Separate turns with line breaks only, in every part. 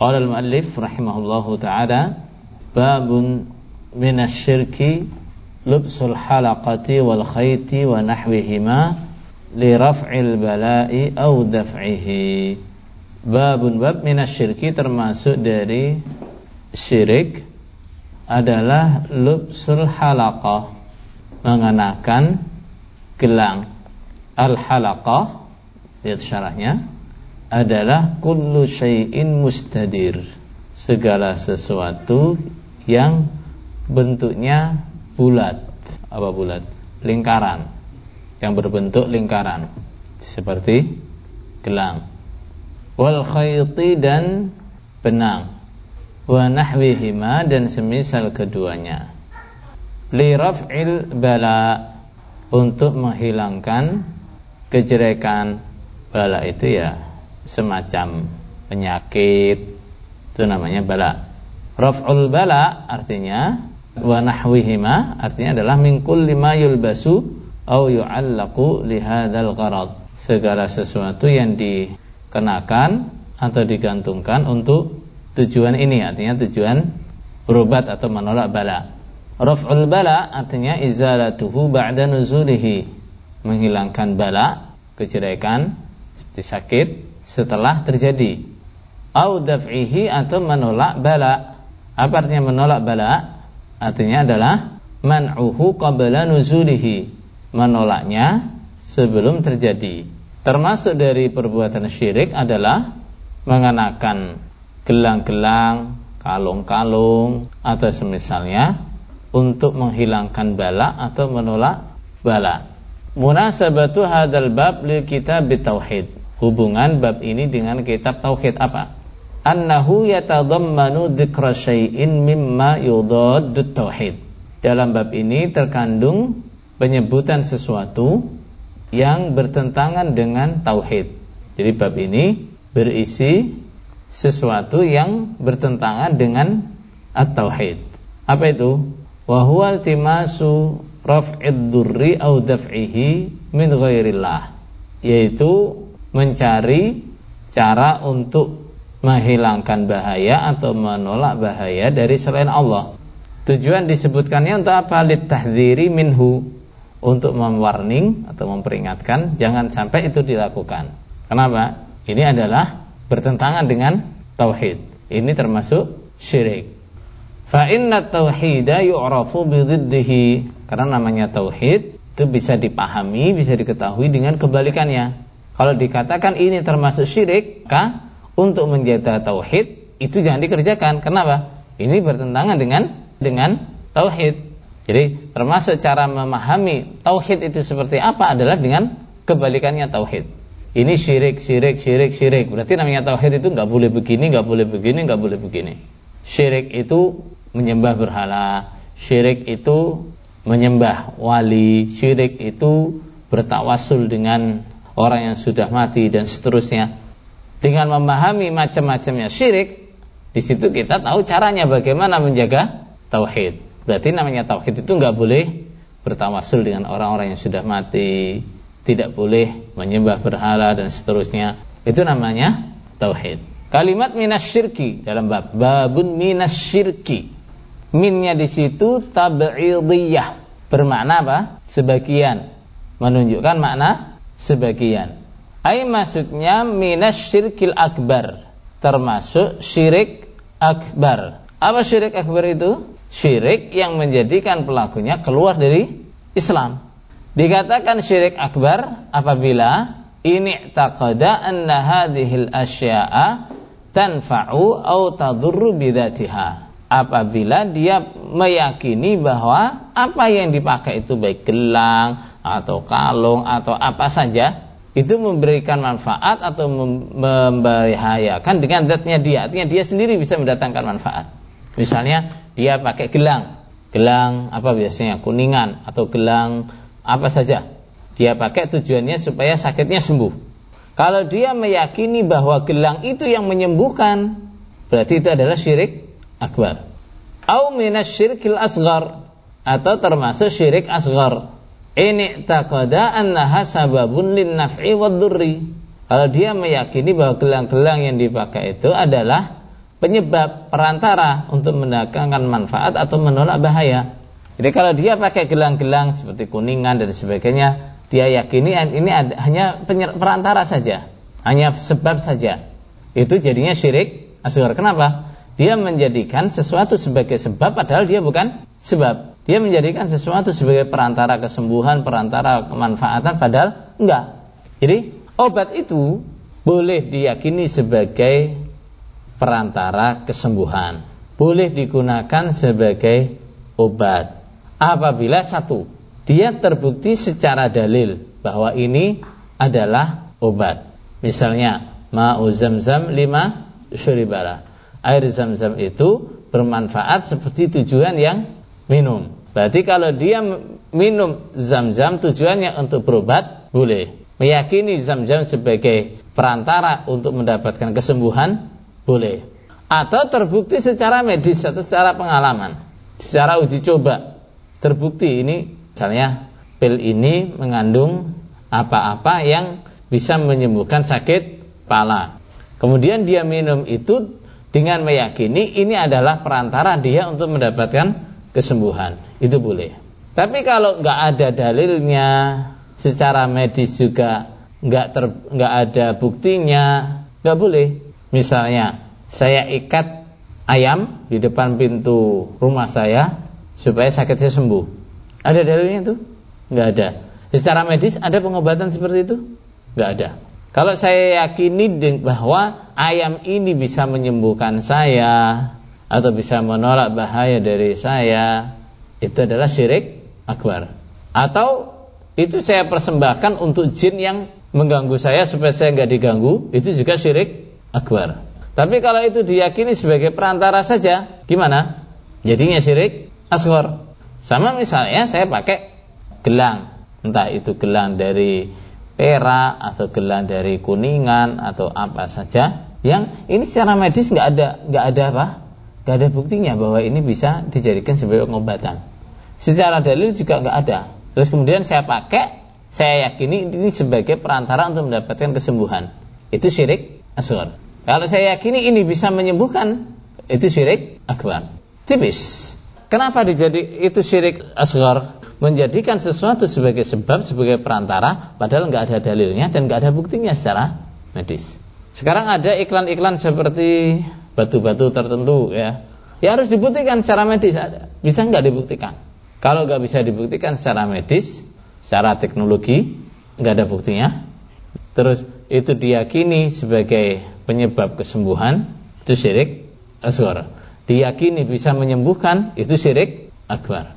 Qala al-muallif rahimahullahu taala babun minasyirki lubsul halaqati wal khayti wa nahwihima li raf'il bala'i aw daf'ihi. Babun bab minasyirki termasuk dari syirik adalah lubsul halaqah mengenakan gelang al halaqah lihat syarahnya adalah kullu syai'in mustadir. Segala sesuatu yang bentuknya bulat. Apa bulat? Lingkaran. Yang berbentuk lingkaran. Seperti gelang. Wal khayti dan benang. Wa nahwihima dan semisal keduanya. Li raf'il bala. Untuk menghilangkan kejelekan bala itu ya semacam penyakit itu namanya bala. Raf'ul bala artinya wa nahwihima artinya adalah min kulli ma yulbasu au yu'allaqu li hadzal gharad. Segala sesuatu yang dikenakan atau digantungkan untuk tujuan ini artinya tujuan berobat atau menolak bala. Raf'ul bala artinya izalatuhu ba'da nuzulihi menghilangkan bala kejelekan seperti sakit setelah terjadi. Au daf'ihi atau menolak bala. Apa artinya menolak bala? Artinya adalah man'uhu qabla nuzulihi. Menolaknya sebelum terjadi. Termasuk dari perbuatan syirik adalah mengenakan gelang-gelang, kalung-kalung atau semisalnya untuk menghilangkan bala atau menolak bala. Munasabatu hadzal bab lil kitab bitauhid hubungan bab ini dengan kitab tauhid apa? Annahu yatadammanu dzikra syai'in mimma yudaddut tauhid. Dalam bab ini terkandung penyebutan sesuatu yang bertentangan dengan tauhid. Jadi bab ini berisi sesuatu yang bertentangan dengan at-tauhid. Apa itu? Wa huwa iltimasu raf'id durri au daf'ihi min ghairillah. Yaitu mencari cara untuk menghilangkan bahaya atau menolak bahaya dari selain Allah. Tujuan disebutkannya untuk apa? Litahdziri minhu untuk mewarning atau memperingatkan jangan sampai itu dilakukan. Kenapa? Ini adalah bertentangan dengan tauhid. Ini termasuk syirik. Fa inna tauhida yu'rafu bididdihi. Karena namanya tauhid itu bisa dipahami, bisa diketahui dengan kebalikannya. Kalau dikatakan ini termasuk syirik, maka untuk menjaga tauhid itu jangan dikerjakan. Kenapa? Ini bertentangan dengan dengan tauhid. Jadi termasuk cara memahami tauhid itu seperti apa adalah dengan kebalikannya tauhid. Ini syirik, syirik, syirik, syirik. Berarti namanya tauhid itu nggak boleh begini, nggak boleh begini, nggak boleh begini. Syirik itu menyembah berhala. Syirik itu menyembah wali. Syirik itu bertawasul dengan orang yang sudah mati dan seterusnya. Dengan memahami macam-macamnya syirik, di situ kita tahu caranya bagaimana menjaga tauhid. Berarti namanya tauhid itu nggak boleh bertawasul dengan orang-orang yang sudah mati, tidak boleh menyembah berhala dan seterusnya. Itu namanya tauhid. Kalimat minas syirki dalam bab babun minas syirki. Minnya di situ tab'idiyah. Bermakna apa? Sebagian. Menunjukkan makna sebagian. Ai maksudnya minas syirkil akbar, termasuk syirik akbar. Apa syirik akbar itu? Syirik yang menjadikan pelakunya keluar dari Islam. Dikatakan syirik akbar apabila ini taqada anna hadhil asya'a tanfa'u au tadurru bidatiha. Apabila dia meyakini bahwa apa yang dipakai itu baik gelang, atau kalung atau apa saja itu memberikan manfaat atau membahayakan dengan zatnya dia. Artinya dia sendiri bisa mendatangkan manfaat. Misalnya dia pakai gelang, gelang apa biasanya kuningan atau gelang apa saja. Dia pakai tujuannya supaya sakitnya sembuh. Kalau dia meyakini bahwa gelang itu yang menyembuhkan, berarti itu adalah syirik akbar. Au minas syirkil asgar atau termasuk syirik asgar ini taqada annaha sababun lin naf'i wad durri. Kalau dia meyakini bahwa gelang-gelang yang dipakai itu adalah penyebab perantara untuk mendatangkan manfaat atau menolak bahaya. Jadi kalau dia pakai gelang-gelang seperti kuningan dan sebagainya, dia yakini ini hanya perantara saja, hanya sebab saja. Itu jadinya syirik asghar. Kenapa? Dia menjadikan sesuatu sebagai sebab padahal dia bukan sebab. Dia menjadikan sesuatu sebagai perantara kesembuhan, perantara kemanfaatan padahal enggak. Jadi obat itu boleh diyakini sebagai perantara kesembuhan. Boleh digunakan sebagai obat. Apabila satu, dia terbukti secara dalil bahwa ini adalah obat. Misalnya, ma'u zamzam lima syuribara. Air zam-zam itu bermanfaat seperti tujuan yang minum. Berarti kalau dia minum zam-zam tujuannya untuk berobat, boleh. Meyakini zam-zam sebagai perantara untuk mendapatkan kesembuhan, boleh. Atau terbukti secara medis atau secara pengalaman, secara uji coba. Terbukti ini misalnya pil ini mengandung apa-apa yang bisa menyembuhkan sakit kepala. Kemudian dia minum itu dengan meyakini ini adalah perantara dia untuk mendapatkan kesembuhan. Itu boleh. Tapi kalau nggak ada dalilnya, secara medis juga nggak ter nggak ada buktinya, nggak boleh. Misalnya saya ikat ayam di depan pintu rumah saya supaya sakitnya sembuh. Ada dalilnya itu? Nggak ada. Secara medis ada pengobatan seperti itu? Nggak ada. Kalau saya yakini bahwa ayam ini bisa menyembuhkan saya atau bisa menolak bahaya dari saya, itu adalah syirik akbar. Atau itu saya persembahkan untuk jin yang mengganggu saya supaya saya nggak diganggu, itu juga syirik akbar. Tapi kalau itu diyakini sebagai perantara saja, gimana? Jadinya syirik asghar. Sama misalnya saya pakai gelang, entah itu gelang dari perak atau gelang dari kuningan atau apa saja, yang ini secara medis nggak ada nggak ada apa? Nggak ada buktinya bahwa ini bisa dijadikan sebagai pengobatan. Secara dalil juga nggak ada. Terus kemudian saya pakai, saya yakini ini sebagai perantara untuk mendapatkan kesembuhan. Itu syirik asghar. Kalau saya yakini ini bisa menyembuhkan, itu syirik akbar. Tipis. Kenapa dijadi itu syirik asghar? Menjadikan sesuatu sebagai sebab, sebagai perantara, padahal nggak ada dalilnya dan nggak ada buktinya secara medis. Sekarang ada iklan-iklan seperti batu-batu tertentu ya. Ya harus dibuktikan secara medis. Bisa nggak dibuktikan? Kalau nggak bisa dibuktikan secara medis, secara teknologi, nggak ada buktinya. Terus itu diyakini sebagai penyebab kesembuhan itu syirik asghar. Diyakini bisa menyembuhkan itu syirik akbar.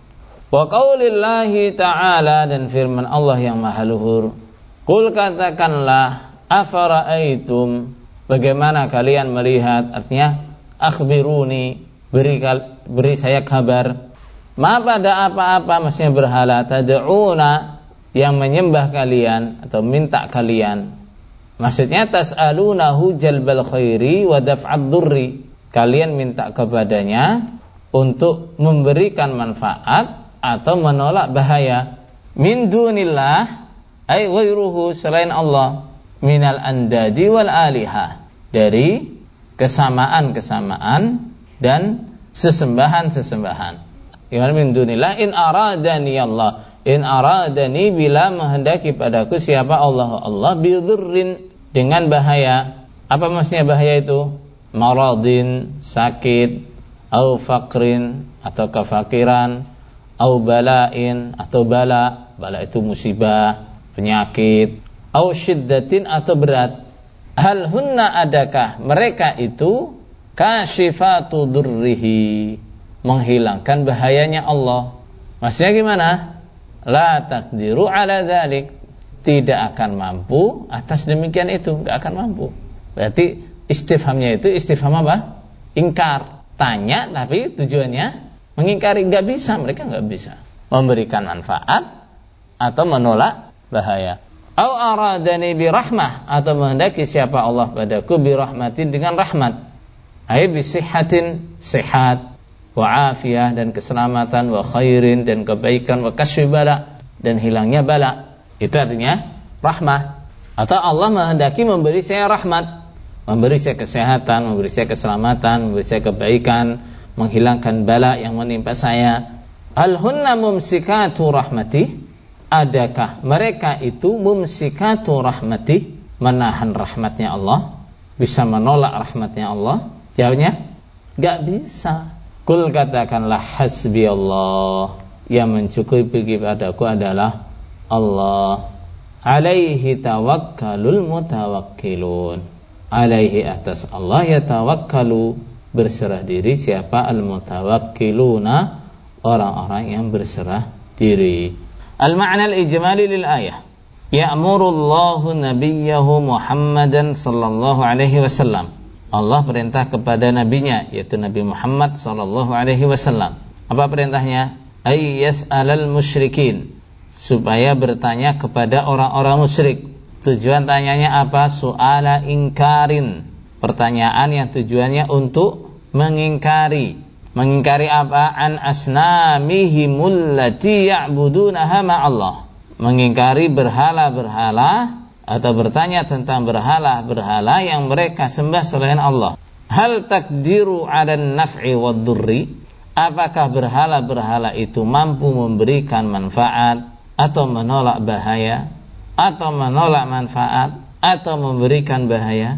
Wa qaulillahi ta'ala dan firman Allah yang maha luhur. Qul katakanlah afara'aitum bagaimana kalian melihat artinya akhbiruni beri beri saya kabar ma pada apa-apa maksudnya berhala tad'una yang menyembah kalian atau minta kalian Maksudnya tas'alunahu jalbal khairi wa daf'ad durri. Kalian minta kepadanya untuk memberikan manfaat atau menolak bahaya. Min dunillah ay ghairuhu selain Allah minal andadi wal aliha dari kesamaan-kesamaan dan sesembahan-sesembahan. Gimana min dunillah in aradani Allah In aradani bila menghendaki padaku siapa Allah Allah bidurrin dengan bahaya. Apa maksudnya bahaya itu? Maradin, sakit, au fakrin atau kefakiran, au balain atau bala. Bala itu musibah, penyakit, au syiddatin atau berat. Hal hunna adakah? Mereka itu kasyifatu durrihi. Menghilangkan bahayanya Allah. Maksudnya gimana? la takdiru ala dzalik tidak akan mampu atas demikian itu. Nggak akan mampu. Berarti istifhamnya itu istifham apa? Ingkar. Tanya tapi tujuannya mengingkari. Nggak bisa. Mereka nggak bisa memberikan manfaat atau menolak bahaya au aradani bi rahmah atau menghendaki siapa Allah padaku bi rahmatin dengan rahmat ay bi sihatin sehat wa afiyah dan keselamatan wa khairin dan kebaikan wa kasfi bala dan hilangnya bala itu artinya rahmah atau Allah menghendaki memberi saya rahmat memberi saya kesehatan, memberi saya keselamatan, memberi saya kebaikan, menghilangkan bala yang menimpa saya. Al-hunna mumsikatu rahmati? Adakah mereka itu mumsikatu rahmati? Menahan rahmatnya Allah? Bisa menolak rahmatnya Allah? Jawabnya, gak bisa. Kul katakanlah hasbi Allah. Yang mencukupi kepadaku adalah Allah. Alaihi tawakkalul mutawakkilun alaihi atas Allah ya tawakkalu berserah diri siapa al-mutawakkiluna orang-orang yang berserah diri. Al-ma'na al-ijmali lil ayah. Ya'muru Allahu nabiyahu Muhammadan sallallahu alaihi wasallam. Allah perintah kepada nabinya yaitu Nabi Muhammad sallallahu alaihi wasallam. Apa perintahnya? Ay yas'alal musyrikin supaya bertanya kepada orang-orang musyrik Tujuan tanyanya apa? Soala ingkarin. Pertanyaan yang tujuannya untuk mengingkari. Mengingkari apa? An asnamihimul lati ya'budunaha ma'allah. Mengingkari berhala-berhala atau bertanya tentang berhala-berhala yang mereka sembah selain Allah. Hal takdiru ada naf'i wa durri? Apakah berhala-berhala itu mampu memberikan manfaat atau menolak bahaya? atau menolak manfaat atau memberikan bahaya?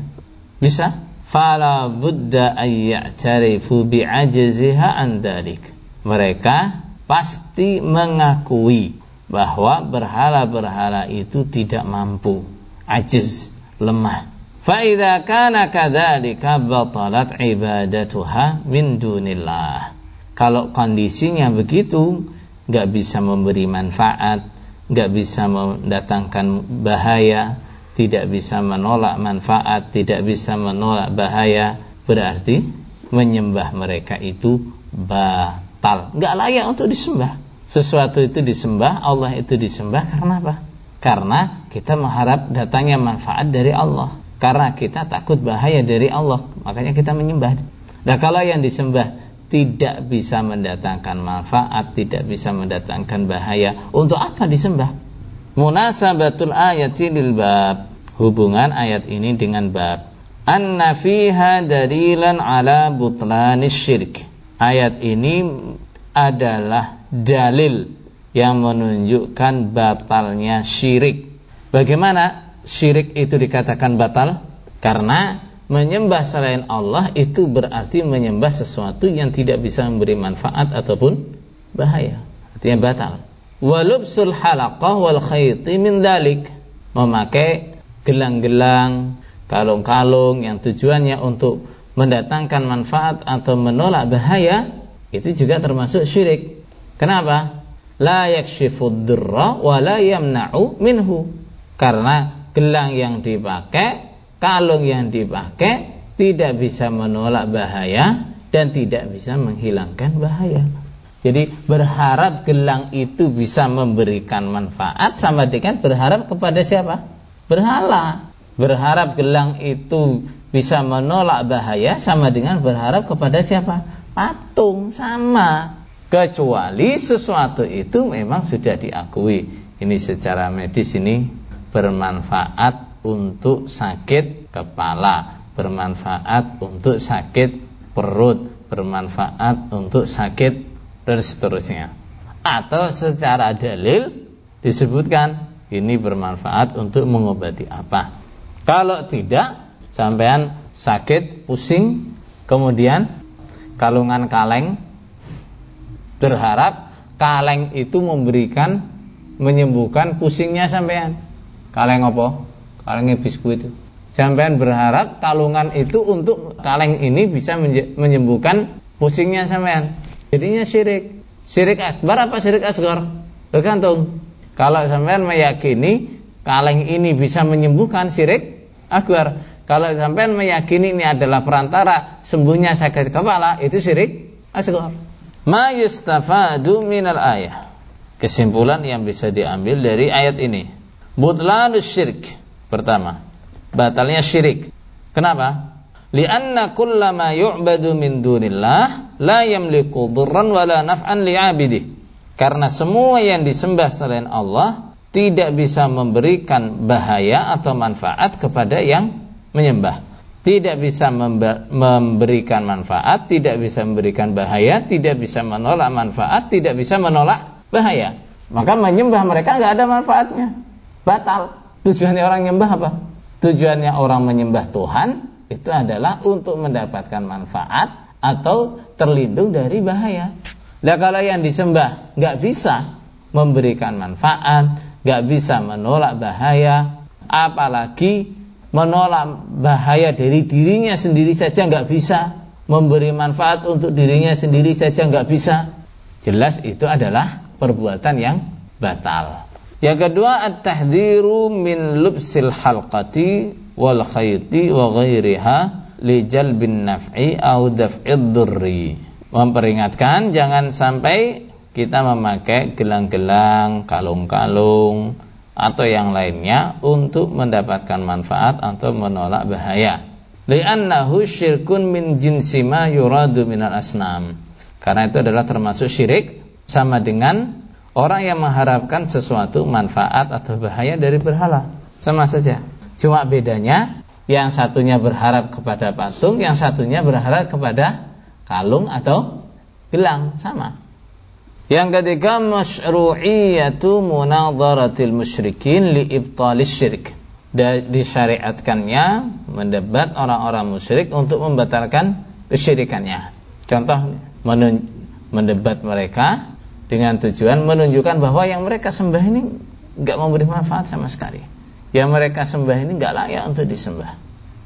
Bisa? Fala budda ayya'tarifu bi'ajziha an dzalik. Mereka pasti mengakui bahwa berhala-berhala itu tidak mampu, ajiz, lemah. Fa'idha kana kadzalika batalat ibadatuha min dunillah. Kalau kondisinya begitu, nggak bisa memberi manfaat, nggak bisa mendatangkan bahaya, tidak bisa menolak manfaat, tidak bisa menolak bahaya, berarti menyembah mereka itu batal. Nggak layak untuk disembah. Sesuatu itu disembah, Allah itu disembah karena apa? Karena kita mengharap datangnya manfaat dari Allah. Karena kita takut bahaya dari Allah, makanya kita menyembah. Nah kalau yang disembah tidak bisa mendatangkan manfaat, tidak bisa mendatangkan bahaya. Untuk apa disembah? Munasabatul ayati lil bab. Hubungan ayat ini dengan bab. Anna fiha dalilan ala butlanis syirik. Ayat ini adalah dalil yang menunjukkan batalnya syirik. Bagaimana syirik itu dikatakan batal? Karena menyembah selain Allah itu berarti menyembah sesuatu yang tidak bisa memberi manfaat ataupun bahaya. Artinya batal. Walubsul halaqah wal khayti min dalik. Memakai gelang-gelang, kalung-kalung yang tujuannya untuk mendatangkan manfaat atau menolak bahaya itu juga termasuk syirik. Kenapa? La yakshifud durra wa la yamna'u minhu. Karena gelang yang dipakai kalung yang dipakai tidak bisa menolak bahaya dan tidak bisa menghilangkan bahaya. Jadi berharap gelang itu bisa memberikan manfaat sama dengan berharap kepada siapa? Berhala. Berharap gelang itu bisa menolak bahaya sama dengan berharap kepada siapa? Patung sama. Kecuali sesuatu itu memang sudah diakui. Ini secara medis ini bermanfaat untuk sakit kepala, bermanfaat untuk sakit perut, bermanfaat untuk sakit dan seterusnya. Atau secara dalil disebutkan ini bermanfaat untuk mengobati apa. Kalau tidak, sampean sakit, pusing, kemudian kalungan kaleng berharap kaleng itu memberikan menyembuhkan pusingnya sampean. Kaleng apa? kalengnya biskuit itu. Sampean berharap kalungan itu untuk kaleng ini bisa menyembuhkan pusingnya sampean. Jadinya syirik. Syirik akbar apa syirik asgar? Tergantung. Kalau sampean meyakini kaleng ini bisa menyembuhkan syirik akbar. Kalau sampean meyakini ini adalah perantara sembuhnya sakit kepala, itu syirik asgar. Ma yustafadu minal ayah. Kesimpulan yang bisa diambil dari ayat ini. Butlanus syirk Pertama, batalnya syirik. Kenapa? Lianna kullama yu'badu min dunillah la yamliku dhurran wala naf'an li'abidih. Karena semua yang disembah selain Allah tidak bisa memberikan bahaya atau manfaat kepada yang menyembah. tidak bisa memberikan manfaat, tidak bisa memberikan bahaya, tidak bisa menolak manfaat, tidak bisa menolak bahaya. Maka menyembah mereka nggak ada manfaatnya. Batal. Tujuannya orang menyembah apa? Tujuannya orang menyembah Tuhan itu adalah untuk mendapatkan manfaat atau terlindung dari bahaya. Nah kalau yang disembah nggak bisa memberikan manfaat, nggak bisa menolak bahaya, apalagi menolak bahaya dari dirinya sendiri saja nggak bisa memberi manfaat untuk dirinya sendiri saja nggak bisa jelas itu adalah perbuatan yang batal yang kedua at-tahdhiru min lubsil halqati wal khayti wa ghairiha li jalbin naf'i au daf'id durri memperingatkan jangan sampai kita memakai gelang-gelang kalung-kalung atau yang lainnya untuk mendapatkan manfaat atau menolak bahaya. Li'annahu syirkun min jinsi ma yuradu minal asnam. Karena itu adalah termasuk syirik sama dengan orang yang mengharapkan sesuatu manfaat atau bahaya dari berhala. Sama saja. Cuma bedanya yang satunya berharap kepada patung, yang satunya berharap kepada kalung atau gelang, sama. Yang ketiga masyru'iyatu munadharatil musyrikin li ibtalis syirik. Disyariatkannya mendebat orang-orang musyrik untuk membatalkan kesyirikannya. Contoh mendebat mereka dengan tujuan menunjukkan bahwa yang mereka sembah ini enggak memberi manfaat sama sekali. Yang mereka sembah ini enggak layak untuk disembah.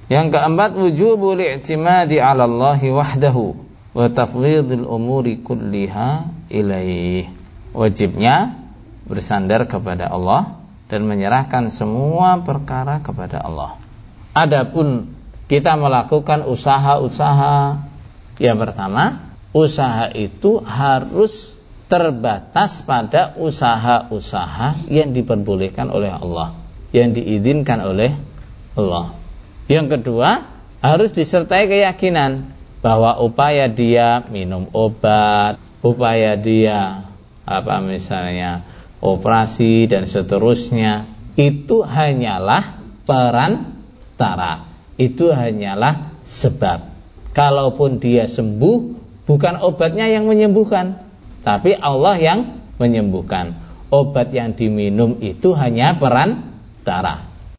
Yang keempat wujubul i'timadi 'ala Allah wahdahu wa tafwidil umuri kulliha ilaih. Wajibnya bersandar kepada Allah dan menyerahkan semua perkara kepada Allah. Adapun kita melakukan usaha-usaha yang pertama, usaha itu harus terbatas pada usaha-usaha yang diperbolehkan oleh Allah, yang diizinkan oleh Allah. Yang kedua, harus disertai keyakinan bahwa upaya dia minum obat, upaya dia apa misalnya operasi dan seterusnya itu hanyalah perantara. Itu hanyalah sebab. Kalaupun dia sembuh, bukan obatnya yang menyembuhkan, tapi Allah yang menyembuhkan. Obat yang diminum itu hanya perantara.